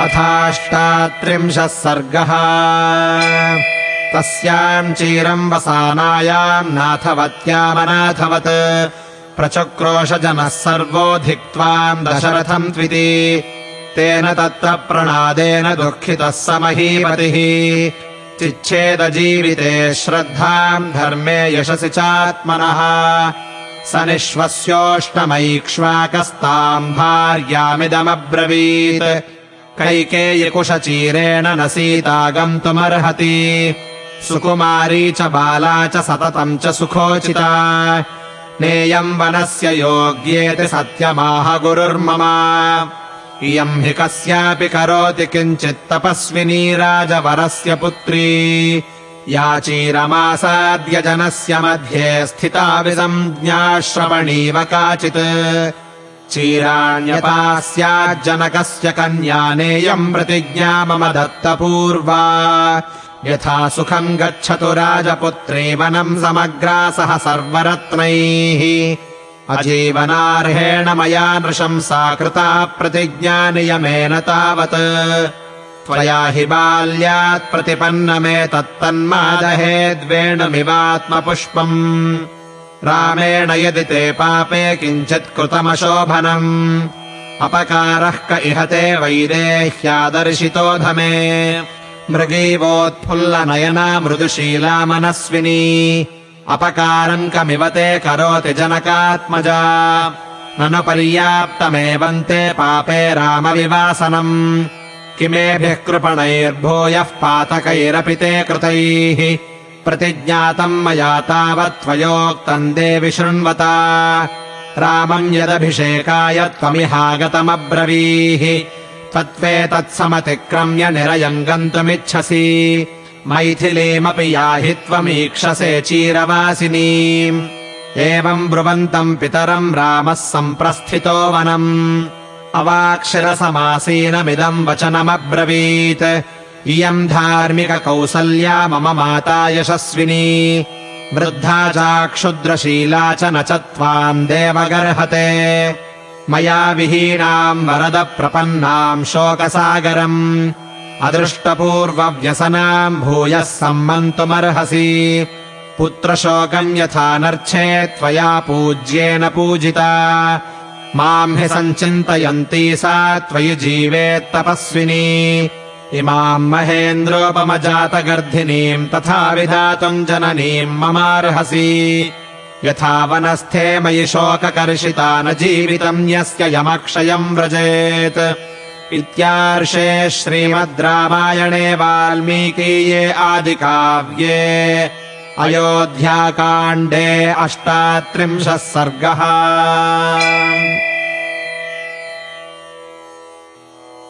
अथाष्टात्रिंशः सर्गः। तस्याम् चीरम् वसानायाम् नाथवत्यामनाथवत्। प्रचक्रोशजनः सर्वो धिक्त्वाम् दशरथम् त्विति। तेन तत्र प्रणादेन दुःखितः स महीपतिः चिच्छेदजीविते श्रद्धाम् धर्मे यशसि चात्मनः। स निःश्वस्योष्टमैक्ष्वाकस्ताम् भार्यामिदमब्रवीत् कैकेयिकुशचीरेण न सीता गन्तुमर्हति सुकुमारी च बाला च सततम् च सुखोचिता। नेयम् वनस्य योग्येति सत्यमाह गुरुर्मम। इयम् हि कस्यापि करोति किञ्चित् तपस्विनी राजवरस्य पुत्री। याचीरमासाद्य जनस्य मध्ये स्थिताविदम् ज्ञाश्रवणीव काचित् चीराण्यपास्याज्जनकस्य कन्या नेयम् प्रतिज्ञा मम दत्तपूर्वा। यथा सुखम् गच्छतु राजपुत्री वनम् समग्रासः सर्वरत्नैः। अजीवनार्हेण मया नृशंसा कृता प्रतिज्ञा नियमेन तावत्। त्वया हि बाल्यात् प्रतिपन्नमेतत्तन्मादहेद्वेणुमिवात्मपुष्पम् रामेण यदि ते पापे किञ्चित् कृतमशोभनम्। अपकारः क इह ते वैदेह्यादर्शितोधमे मृगीवोत्फुल्लनयना मृदुशीला मनस्विनी अपकारम् कमिव ते करोति जनकात्मजा। ननु पर्याप्तमेवम् ते पापे रामविवासनम्। किमेभिः कृपणैर्भूयः पातकैरपि ते कृतैः प्रतिज्ञातम् मया तावत् त्वयोक्तम् देवि शृण्वता रामम् यदभिषेकाय त्वमिहागतमब्रवीः। तत्त्वेतत्समतिक्रम्य निरयम् गन्तुमिच्छसि। मैथिलीमपि याहि त्वमीक्षसे चीरवासिनीम्। एवम् ब्रुवन्तम् पितरम् रामः सम्प्रस्थितो वनम्। अवाक्षरसमासीनमिदम् वचनमब्रवीत् इयम् धार्मिककौसल्या मम माता यशस्विनी। वृद्धा चाक्षुद्रशीला च न च त्वाम् देवगर्हते। मया विहीनाम् वरदप्रपन्नाम् शोकसागरम्। अदृष्टपूर्वव्यसनाम् भूयः सम्मन्तुमर्हसि। पुत्रशोकम् यथा नर्च्छे त्वया पूज्येन पूजिता। माम् हि सञ्चिन्तयन्ती सा त्वयि जीवेत्तपस्विनी इमाम् महेन्द्रोपमजातगर्धिनीम् तथा विधातुम् जननीम् ममार्हसि। यथा वनस्थे मयि शोककर्षिता न जीवितम् यस्य यमक्षयम् व्रजेत्। इत्यार्षे श्रीमद् रामायणे वाल्मीकीये आदिकाव्ये। अयोध्याकाण्डे अष्टात्रिंशः सर्गः